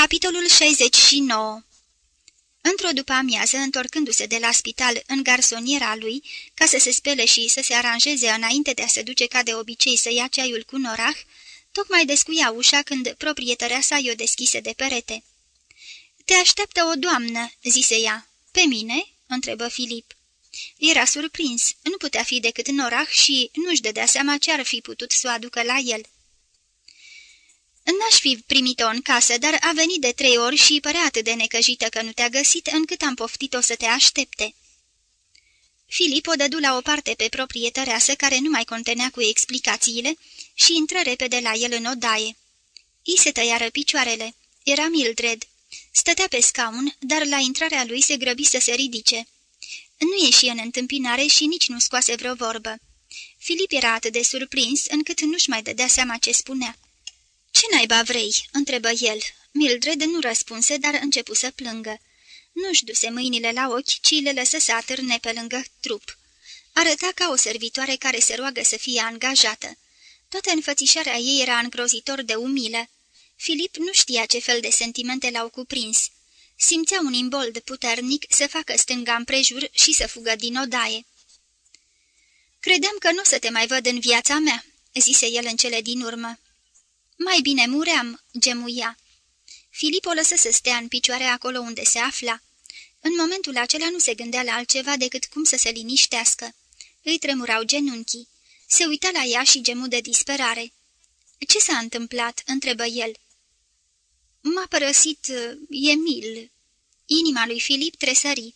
Capitolul 69 Într-o după-amiază, întorcându-se de la spital în garsoniera lui, ca să se spele și să se aranjeze înainte de a se duce ca de obicei să ia ceaiul cu norah, tocmai descuia ușa când proprietărea sa i-o deschise de perete. Te așteaptă o doamnă," zise ea. Pe mine?" întrebă Filip. Era surprins, nu putea fi decât norah și nu-și dădea seama ce ar fi putut să o aducă la el. N-aș fi primit-o în casă, dar a venit de trei ori și părea atât de necăjită că nu te-a găsit, încât am poftit-o să te aștepte." Filip o dădu la o parte pe proprietăreasă care nu mai contenea cu explicațiile și intră repede la el în odaie. I se tăiară picioarele. Era Mildred. Stătea pe scaun, dar la intrarea lui se grăbi să se ridice. Nu ieși în întâmpinare și nici nu scoase vreo vorbă. Filip era atât de surprins încât nu-și mai dădea seama ce spunea. Ce naiba vrei?" întrebă el. Mildred nu răspunse, dar începu să plângă. Nu-și duse mâinile la ochi, ci le lăsă să atârne pe lângă trup. Arăta ca o servitoare care se roagă să fie angajată. Toată înfățișarea ei era îngrozitor de umilă. Filip nu știa ce fel de sentimente l-au cuprins. Simțea un imbold puternic să facă stânga împrejur și să fugă din odaie. Credeam că nu o să te mai văd în viața mea," zise el în cele din urmă. Mai bine muream," gemuia. Filip o lăsă să stea în picioare acolo unde se afla. În momentul acela nu se gândea la altceva decât cum să se liniștească. Îi tremurau genunchii. Se uita la ea și gemu de disperare. Ce s-a întâmplat?" întrebă el. M-a părăsit uh, Emil." Inima lui Filip tresări.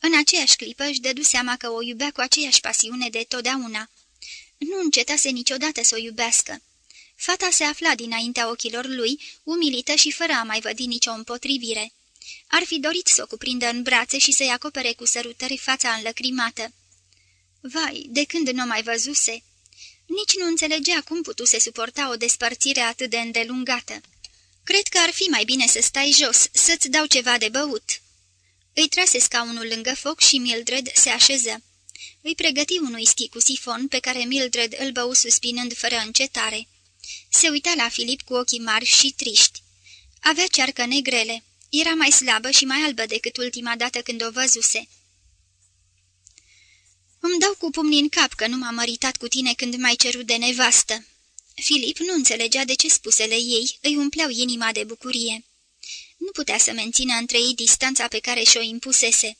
În aceeași clipă își dădu seama că o iubea cu aceeași pasiune de totdeauna. Nu încetase niciodată să o iubească. Fata se afla dinaintea ochilor lui, umilită și fără a mai vădi nicio împotrivire. Ar fi dorit să o cuprindă în brațe și să-i acopere cu sărutări fața înlăcrimată. Vai, de când nu mai văzuse! Nici nu înțelegea cum putuse suporta o despărțire atât de îndelungată. Cred că ar fi mai bine să stai jos, să-ți dau ceva de băut." Îi trase scaunul lângă foc și Mildred se așeză. Îi pregăti un whisky cu sifon pe care Mildred îl bău suspinând fără încetare. Se uita la Filip cu ochii mari și triști. Avea cearcă negrele. Era mai slabă și mai albă decât ultima dată când o văzuse. Îmi dau cu pumnii în cap că nu m-am măritat cu tine când m-ai cerut de nevastă." Filip nu înțelegea de ce spusele ei îi umpleau inima de bucurie. Nu putea să mențină între ei distanța pe care și-o impusese.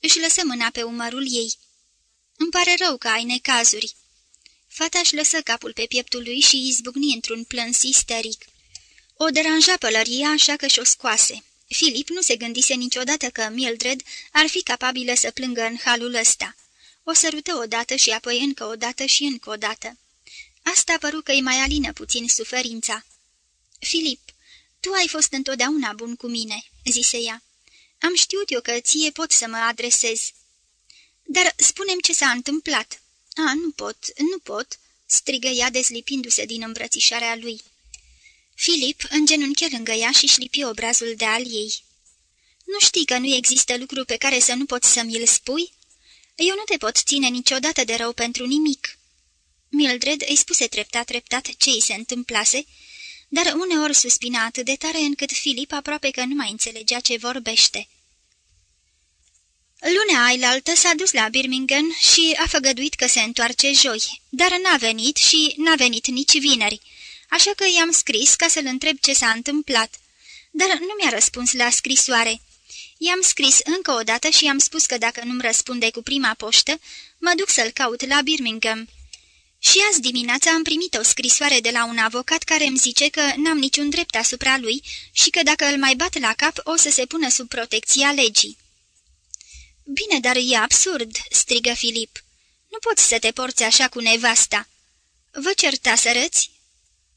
Își lăsă mâna pe umărul ei. Îmi pare rău că ai necazuri." Fataș își lăsă capul pe pieptul lui și izbucni într-un plâns isteric. O deranja pălăria așa că și-o scoase. Filip nu se gândise niciodată că Mildred ar fi capabilă să plângă în halul ăsta. O sărută odată și apoi încă o dată și încă o dată. Asta păru că îi mai alină puțin suferința. Filip, tu ai fost întotdeauna bun cu mine," zise ea. Am știut eu că ție pot să mă adresez." Dar spunem ce s-a întâmplat." A, nu pot, nu pot," strigă ea dezlipindu-se din îmbrățișarea lui. Filip îngenunche lângă ea și șlipi obrazul de al ei. Nu știi că nu există lucru pe care să nu poți să mi-l spui? Eu nu te pot ține niciodată de rău pentru nimic." Mildred îi spuse treptat-treptat ce îi se întâmplase, dar uneori suspina atât de tare încât Filip aproape că nu mai înțelegea ce vorbește. Lunea ailaltă s-a dus la Birmingham și a făgăduit că se întoarce joi, dar n-a venit și n-a venit nici vineri, așa că i-am scris ca să-l întreb ce s-a întâmplat. Dar nu mi-a răspuns la scrisoare. I-am scris încă o dată și i-am spus că dacă nu-mi răspunde cu prima poștă, mă duc să-l caut la Birmingham. Și azi dimineața am primit o scrisoare de la un avocat care îmi zice că n-am niciun drept asupra lui și că dacă îl mai bat la cap o să se pună sub protecția legii. Bine, dar e absurd," strigă Filip. Nu poți să te porți așa cu nevasta." Vă certa să răți?"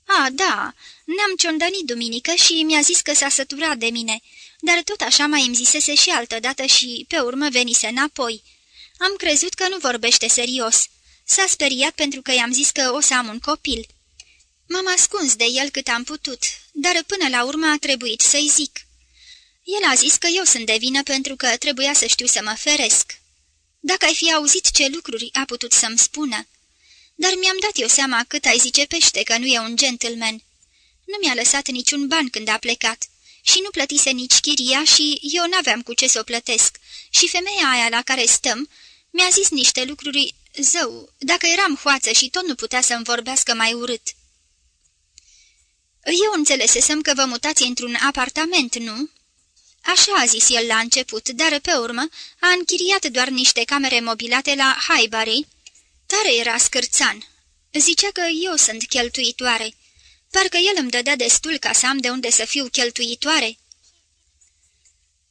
A, da, ne-am ciondănit duminică și mi-a zis că s-a săturat de mine, dar tot așa mai îmi zisese și altădată și pe urmă venise înapoi. Am crezut că nu vorbește serios." S-a speriat pentru că i-am zis că o să am un copil. M-am ascuns de el cât am putut, dar până la urmă a trebuit să-i zic. El a zis că eu sunt de vină pentru că trebuia să știu să mă feresc. Dacă ai fi auzit ce lucruri a putut să-mi spună. Dar mi-am dat eu seama cât ai zice pește că nu e un gentleman. Nu mi-a lăsat niciun ban când a plecat și nu plătise nici chiria și eu n-aveam cu ce să o plătesc. Și femeia aia la care stăm mi-a zis niște lucruri zău, dacă eram hoață și tot nu putea să-mi vorbească mai urât. Eu înțelesesem că vă mutați într-un apartament, nu?" Așa a zis el la început, dar pe urmă a închiriat doar niște camere mobilate la Highbury. Tare era scârțan. Zicea că eu sunt cheltuitoare. Parcă el îmi dădea destul ca să am de unde să fiu cheltuitoare.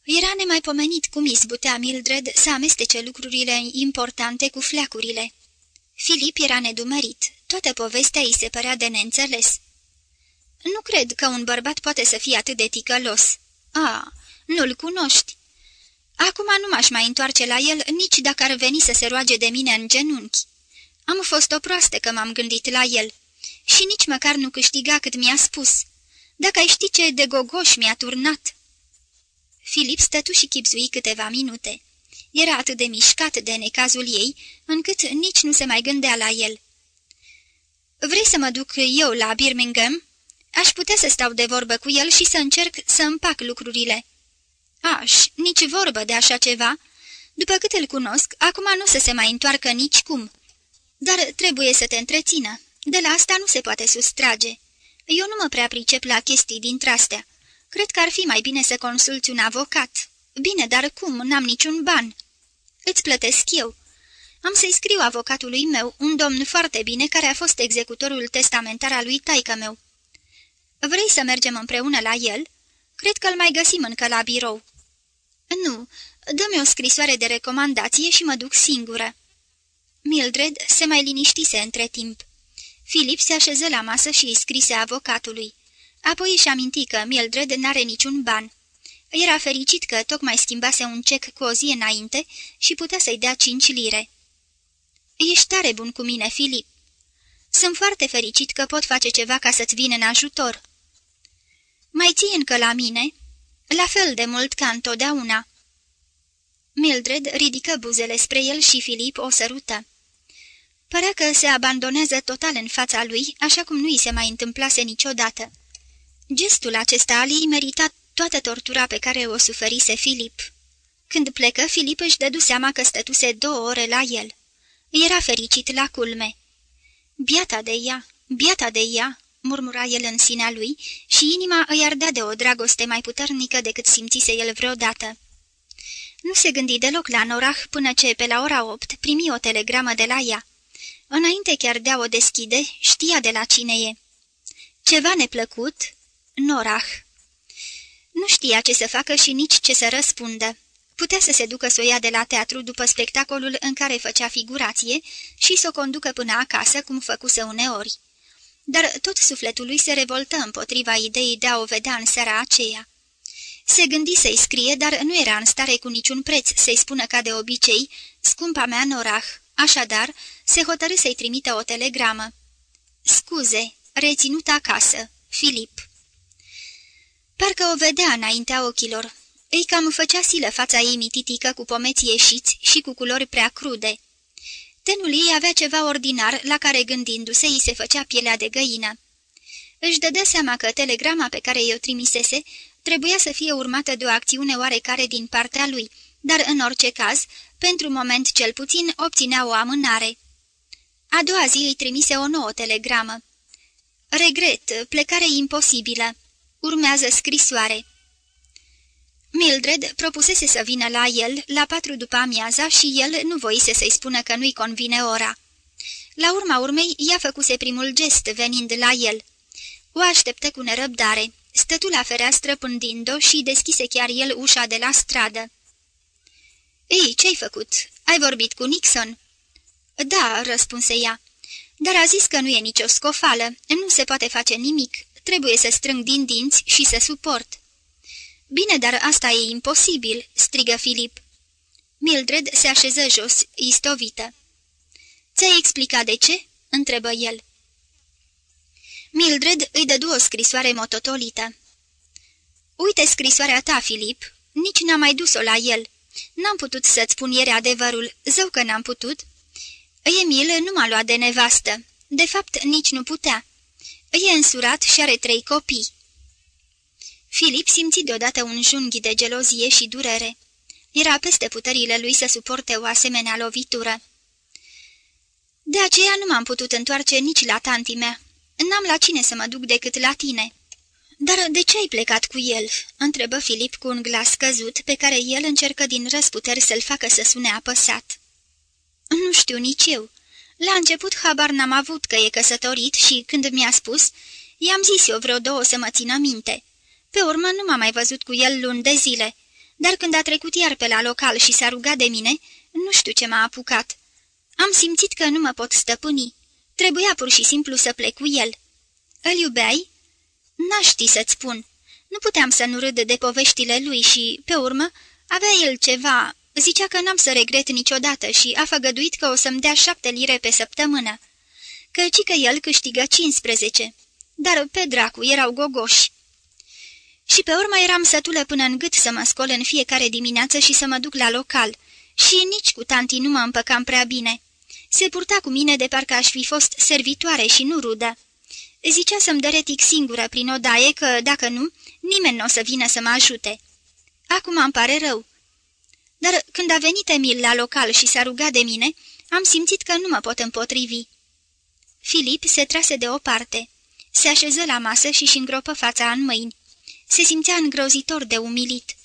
Era nemaipomenit cum izbutea Mildred să amestece lucrurile importante cu fleacurile. Filip era nedumerit. Toată povestea îi se părea de neînțeles. Nu cred că un bărbat poate să fie atât de ticălos. A, nu-l cunoști. Acum nu m-aș mai întoarce la el nici dacă ar veni să se roage de mine în genunchi. Am fost o proastă că m-am gândit la el și nici măcar nu câștiga cât mi-a spus. Dacă ai ști ce de gogoș mi-a turnat. Filip stătu și chipzui câteva minute. Era atât de mișcat de necazul ei, încât nici nu se mai gândea la el. Vrei să mă duc eu la Birmingham?" Aș putea să stau de vorbă cu el și să încerc să împac lucrurile." Aș, nici vorbă de așa ceva. După cât îl cunosc, acum nu să se mai întoarcă nici cum. Dar trebuie să te întrețină. De la asta nu se poate sustrage. Eu nu mă prea pricep la chestii dintre astea. Cred că ar fi mai bine să consulți un avocat. Bine, dar cum? N-am niciun ban. Îți plătesc eu. Am să-i scriu avocatului meu, un domn foarte bine care a fost executorul testamentar al lui taică meu. Vrei să mergem împreună la el?" Cred că îl mai găsim încă la birou." Nu, dă-mi o scrisoare de recomandație și mă duc singură." Mildred se mai liniștise între timp. Filip se așeză la masă și îi scrise avocatului. Apoi își aminti că Mildred n-are niciun ban. Era fericit că tocmai schimbase un cec cu o zi înainte și putea să-i dea cinci lire. Ești tare bun cu mine, Filip. Sunt foarte fericit că pot face ceva ca să-ți vin în ajutor." Mai ții încă la mine?" La fel de mult ca întotdeauna." Mildred ridică buzele spre el și Filip o sărută. Părea că se abandonează total în fața lui, așa cum nu i se mai întâmplase niciodată. Gestul acesta al ei merita toată tortura pe care o suferise Filip. Când plecă, Filip își dădu seama că stătuse două ore la el. Era fericit la culme. Biata de ea, biata de ea, murmura el în sinea lui și inima îi ardea de o dragoste mai puternică decât simțise el vreodată. Nu se gândi deloc la Norah până ce, pe la ora opt, primi o telegramă de la ea. Înainte chiar de a o deschide, știa de la cine e. Ceva neplăcut? Norah. Nu știa ce să facă și nici ce să răspundă. Putea să se ducă să o ia de la teatru după spectacolul în care făcea figurație și să o conducă până acasă, cum făcuse uneori dar tot sufletul lui se revoltă împotriva ideii de a o vedea în seara aceea. Se gândi să-i scrie, dar nu era în stare cu niciun preț să-i spună ca de obicei, scumpa mea Norah, așadar se hotărâ să-i trimită o telegramă. Scuze, reținut acasă, Filip. Parcă o vedea înaintea ochilor. Ei cam făcea silă fața ei mititică cu pomeții ieșiți și cu culori prea crude. Tenul ei avea ceva ordinar, la care gândindu-se îi se făcea pielea de găină. Își dădea seama că telegrama pe care i-o trimisese trebuia să fie urmată de o acțiune oarecare din partea lui, dar în orice caz, pentru moment cel puțin, obținea o amânare. A doua zi îi trimise o nouă telegramă. Regret, plecare imposibilă. Urmează scrisoare. Mildred propusese să vină la el la patru după amiaza și el nu voise să-i spună că nu-i convine ora. La urma urmei, ea făcuse primul gest venind la el. O așteptă cu nerăbdare, stătu la fereastră pândind-o și deschise chiar el ușa de la stradă. Ei, ce-ai făcut? Ai vorbit cu Nixon?" Da," răspunse ea, dar a zis că nu e nicio scofală, nu se poate face nimic, trebuie să strâng din dinți și să suport." Bine, dar asta e imposibil!" strigă Filip. Mildred se așeză jos, istovită. Ți-ai explicat de ce?" întrebă el. Mildred îi dădu o scrisoare mototolită. Uite scrisoarea ta, Filip. Nici n-am mai dus-o la el. N-am putut să-ți spun ieri adevărul, zău că n-am putut. Emil nu m-a luat de nevastă. De fapt, nici nu putea. E însurat și are trei copii. Filip simți deodată un junghi de gelozie și durere. Era peste puterile lui să suporte o asemenea lovitură. De aceea nu m-am putut întoarce nici la tanti mea. N-am la cine să mă duc decât la tine." Dar de ce ai plecat cu el?" întrebă Filip cu un glas căzut, pe care el încercă din răsputeri să-l facă să sune apăsat. Nu știu nici eu. La început habar n-am avut că e căsătorit și, când mi-a spus, i-am zis eu vreo două să mă țină minte. Pe urmă nu m-am mai văzut cu el luni de zile, dar când a trecut iar pe la local și s-a rugat de mine, nu știu ce m-a apucat. Am simțit că nu mă pot stăpâni. Trebuia pur și simplu să plec cu el. Îl iubeai? N-aș ști să-ți spun. Nu puteam să nu râd de poveștile lui și, pe urmă, avea el ceva... Zicea că n-am să regret niciodată și a făgăduit că o să-mi dea șapte lire pe săptămână. Căci că el câștigă 15. Dar pe dracu erau gogoși. Și pe urmă eram sătulă până în gât să mă scol în fiecare dimineață și să mă duc la local. Și nici cu tanti nu mă împăcam prea bine. Se purta cu mine de parcă aș fi fost servitoare și nu rudă. Zicea să-mi dăretic singură prin odaie că, dacă nu, nimeni nu o să vină să mă ajute. Acum îmi pare rău. Dar când a venit Emil la local și s-a rugat de mine, am simțit că nu mă pot împotrivi. Filip se trase de o parte. Se așeză la masă și-și îngropă fața în mâini. Se simțea îngrozitor de umilit.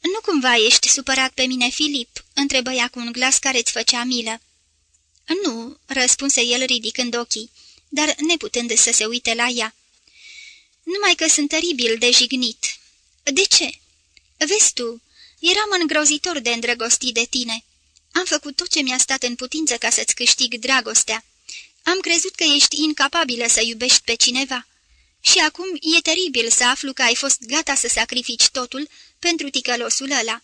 Nu cumva ești supărat pe mine, Filip?" întrebă ea cu un glas care îți făcea milă. Nu," răspunse el ridicând ochii, dar neputând să se uite la ea. Numai că sunt teribil de jignit." De ce?" Vezi tu, eram îngrozitor de îndrăgostit de tine. Am făcut tot ce mi-a stat în putință ca să-ți câștig dragostea. Am crezut că ești incapabilă să iubești pe cineva." Și acum e teribil să aflu că ai fost gata să sacrifici totul pentru ticălosul ăla.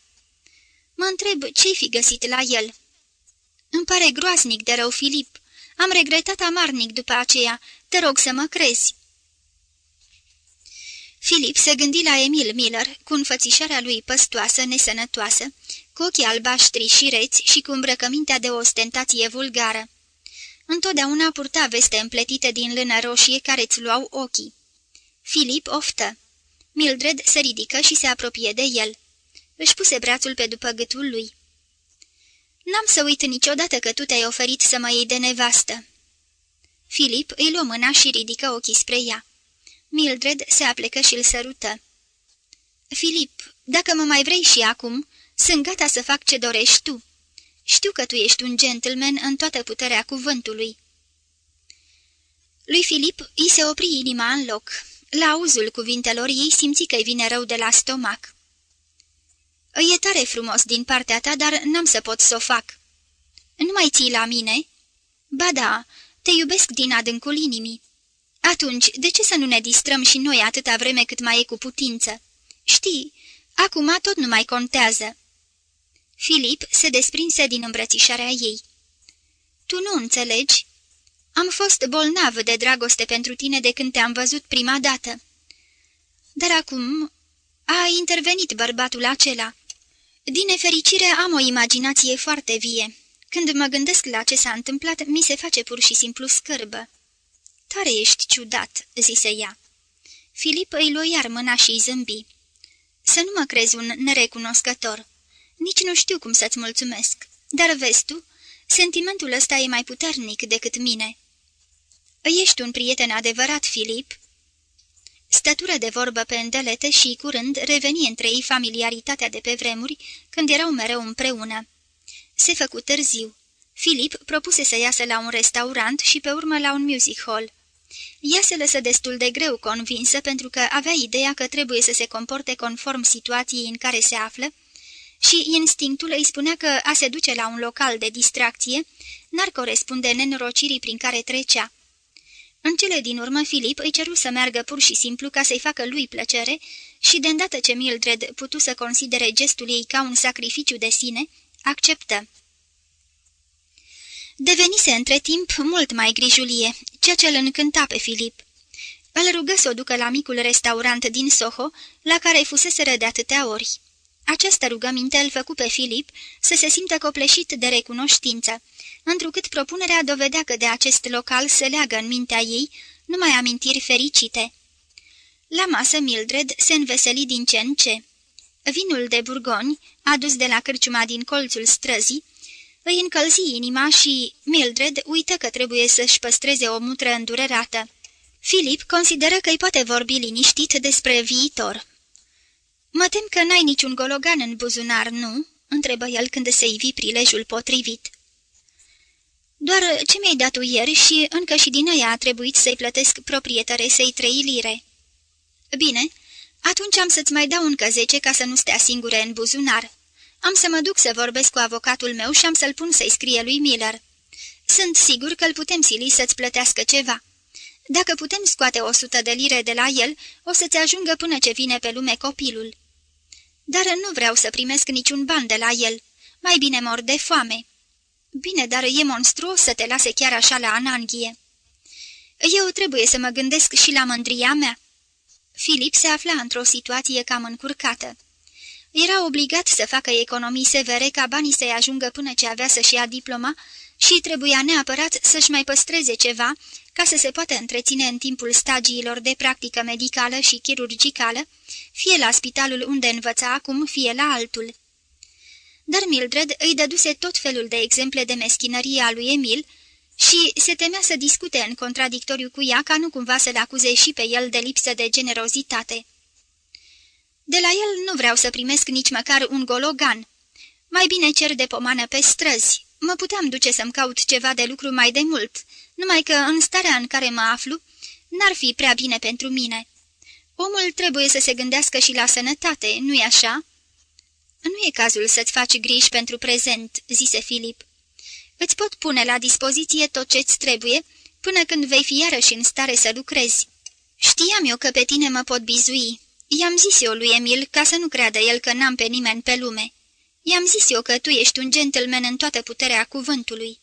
Mă întreb ce-ai fi găsit la el. Îmi pare groaznic de rău, Filip. Am regretat amarnic după aceea. Te rog să mă crezi. Filip se gândi la Emil Miller, cu înfățișarea lui păstoasă, nesănătoasă, cu ochii albaștri și reți și cu îmbrăcămintea de ostentație vulgară. Întotdeauna purta veste împletite din lână roșie care îți luau ochii. Filip oftă. Mildred se ridică și se apropie de el. Își puse brațul pe după gâtul lui. N-am să uit niciodată că tu te-ai oferit să mă iei de nevastă." Filip îi luă mâna și ridică ochii spre ea. Mildred se aplecă și îl sărută. Filip, dacă mă mai vrei și acum, sunt gata să fac ce dorești tu. Știu că tu ești un gentleman în toată puterea cuvântului." Lui Filip îi se opri inima în loc. La auzul cuvintelor ei simți că-i vine rău de la stomac. E tare frumos din partea ta, dar n-am să pot să o fac." Nu mai ții la mine?" Ba da, te iubesc din adâncul inimii." Atunci, de ce să nu ne distrăm și noi atâta vreme cât mai e cu putință? Știi, acum tot nu mai contează." Filip se desprinse din îmbrățișarea ei. Tu nu înțelegi?" Am fost bolnav de dragoste pentru tine de când te-am văzut prima dată." Dar acum a intervenit bărbatul acela. Din nefericire am o imaginație foarte vie. Când mă gândesc la ce s-a întâmplat, mi se face pur și simplu scârbă. Tare ești ciudat," zise ea. Filip îi luă iar mâna și zâmbi. Să nu mă crezi un nerecunoscător. Nici nu știu cum să-ți mulțumesc. Dar vezi tu, sentimentul ăsta e mai puternic decât mine." Ești un prieten adevărat, Filip?" Stătură de vorbă pe îndelete și, curând, reveni între ei familiaritatea de pe vremuri, când erau mereu împreună. Se făcu târziu. Filip propuse să iasă la un restaurant și pe urmă la un music hall. Ea se lăsă destul de greu convinsă pentru că avea ideea că trebuie să se comporte conform situației în care se află și instinctul îi spunea că a se duce la un local de distracție n-ar corespunde nenorocirii prin care trecea. În cele din urmă, Filip îi ceru să meargă pur și simplu ca să-i facă lui plăcere și, de îndată ce Mildred putu să considere gestul ei ca un sacrificiu de sine, acceptă. Devenise între timp mult mai grijulie, ceea ce îl încânta pe Filip. Îl rugă să o ducă la micul restaurant din Soho, la care fusese de atâtea ori. Această rugăminte îl făcu pe Filip să se simtă copleșit de recunoștință, întrucât propunerea dovedea că de acest local se leagă în mintea ei numai amintiri fericite. La masă Mildred se înveseli din ce în ce. Vinul de burgoni, adus de la cârciuma din colțul străzii, îi încălzi inima și Mildred uită că trebuie să-și păstreze o mutră îndurerată. Filip consideră că îi poate vorbi liniștit despre viitor. Mă tem că n-ai niciun gologan în buzunar, nu?" întrebă el când se ivi prilejul potrivit. Doar ce mi-ai dat ieri și încă și din ea a trebuit să-i plătesc proprietare să-i trei lire." Bine, atunci am să-ți mai dau încă zece ca să nu stea singure în buzunar. Am să mă duc să vorbesc cu avocatul meu și am să-l pun să-i scrie lui Miller. Sunt sigur că îl putem sili să-ți plătească ceva. Dacă putem scoate o sută de lire de la el, o să-ți ajungă până ce vine pe lume copilul. Dar nu vreau să primesc niciun ban de la el. Mai bine mor de foame. Bine, dar e monstruos să te lase chiar așa la ananghie. Eu trebuie să mă gândesc și la mândria mea. Filip se afla într-o situație cam încurcată. Era obligat să facă economii severe ca banii să-i ajungă până ce avea să-și ia diploma și trebuia neapărat să-și mai păstreze ceva ca să se poată întreține în timpul stagiilor de practică medicală și chirurgicală, fie la spitalul unde învăța acum, fie la altul. Dar Mildred îi dăduse tot felul de exemple de meschinărie a lui Emil și se temea să discute în contradictoriu cu ea ca nu cumva să-l acuze și pe el de lipsă de generozitate. De la el nu vreau să primesc nici măcar un gologan. Mai bine cer de pomană pe străzi. Mă puteam duce să-mi caut ceva de lucru mai de mult, numai că în starea în care mă aflu, n-ar fi prea bine pentru mine. Omul trebuie să se gândească și la sănătate, nu-i așa?" Nu e cazul să-ți faci griji pentru prezent," zise Filip. Îți pot pune la dispoziție tot ce-ți trebuie, până când vei fi iarăși în stare să lucrezi. Știam eu că pe tine mă pot bizui. I-am zis eu lui Emil ca să nu creadă el că n-am pe nimeni pe lume. I-am zis eu că tu ești un gentleman în toată puterea cuvântului.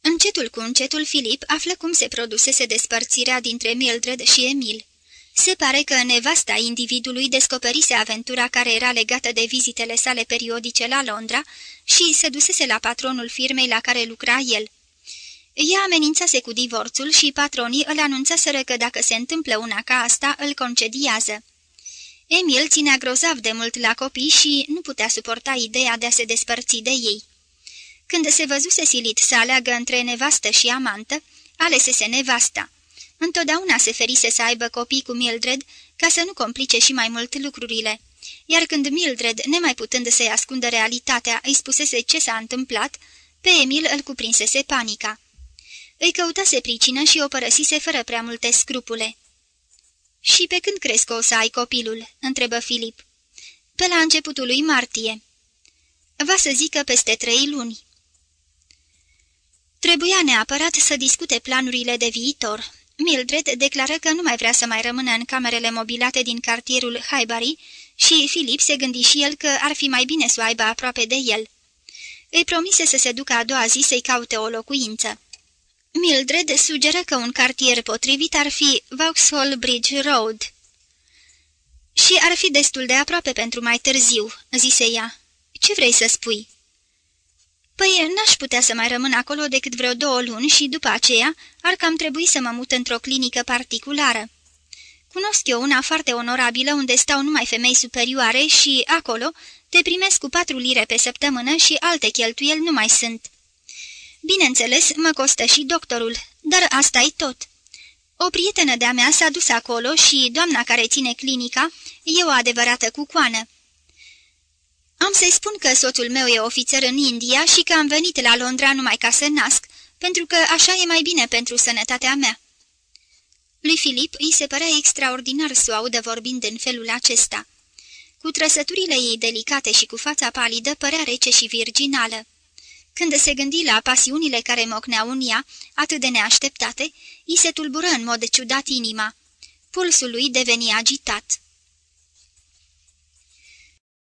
Încetul cu încetul, Filip află cum se produsese despărțirea dintre Mildred și Emil. Se pare că nevasta individului descoperise aventura care era legată de vizitele sale periodice la Londra și se dusese la patronul firmei la care lucra el. Ea amenințase cu divorțul și patronii îl anunțaseră că dacă se întâmplă una ca asta, îl concediază. Emil ținea grozav de mult la copii și nu putea suporta ideea de a se despărți de ei. Când se văzuse silit să aleagă între nevastă și amantă, alesese nevasta. Întotdeauna se ferise să aibă copii cu Mildred ca să nu complice și mai mult lucrurile. Iar când Mildred, nemai putând să-i ascundă realitatea, îi spusese ce s-a întâmplat, pe Emil îl cuprinsese panica. Îi căutase pricină și o părăsise fără prea multe scrupule. Și pe când crezi că o să ai copilul?" întrebă Filip. Pe la începutul lui martie." Va să zică peste trei luni." Trebuia neapărat să discute planurile de viitor. Mildred declară că nu mai vrea să mai rămână în camerele mobilate din cartierul Highbury și Filip se gândi și el că ar fi mai bine să o aibă aproape de el. Îi promise să se ducă a doua zi să-i caute o locuință. Mildred sugeră că un cartier potrivit ar fi Vauxhall Bridge Road. Și ar fi destul de aproape pentru mai târziu," zise ea. Ce vrei să spui?" Păi, n-aș putea să mai rămân acolo decât vreo două luni și după aceea ar cam trebui să mă mut într-o clinică particulară. Cunosc eu una foarte onorabilă unde stau numai femei superioare și, acolo, te primesc cu patru lire pe săptămână și alte cheltuieli nu mai sunt. Bineînțeles, mă costă și doctorul, dar asta e tot. O prietenă de-a mea s-a dus acolo și doamna care ține clinica e o adevărată cucoană. Am să-i spun că soțul meu e ofițer în India și că am venit la Londra numai ca să nasc, pentru că așa e mai bine pentru sănătatea mea." Lui Filip îi se părea extraordinar să o audă vorbind în felul acesta. Cu trăsăturile ei delicate și cu fața palidă părea rece și virginală. Când se gândi la pasiunile care mocneau în ea, atât de neașteptate, îi se tulbură în mod ciudat inima. Pulsul lui deveni agitat.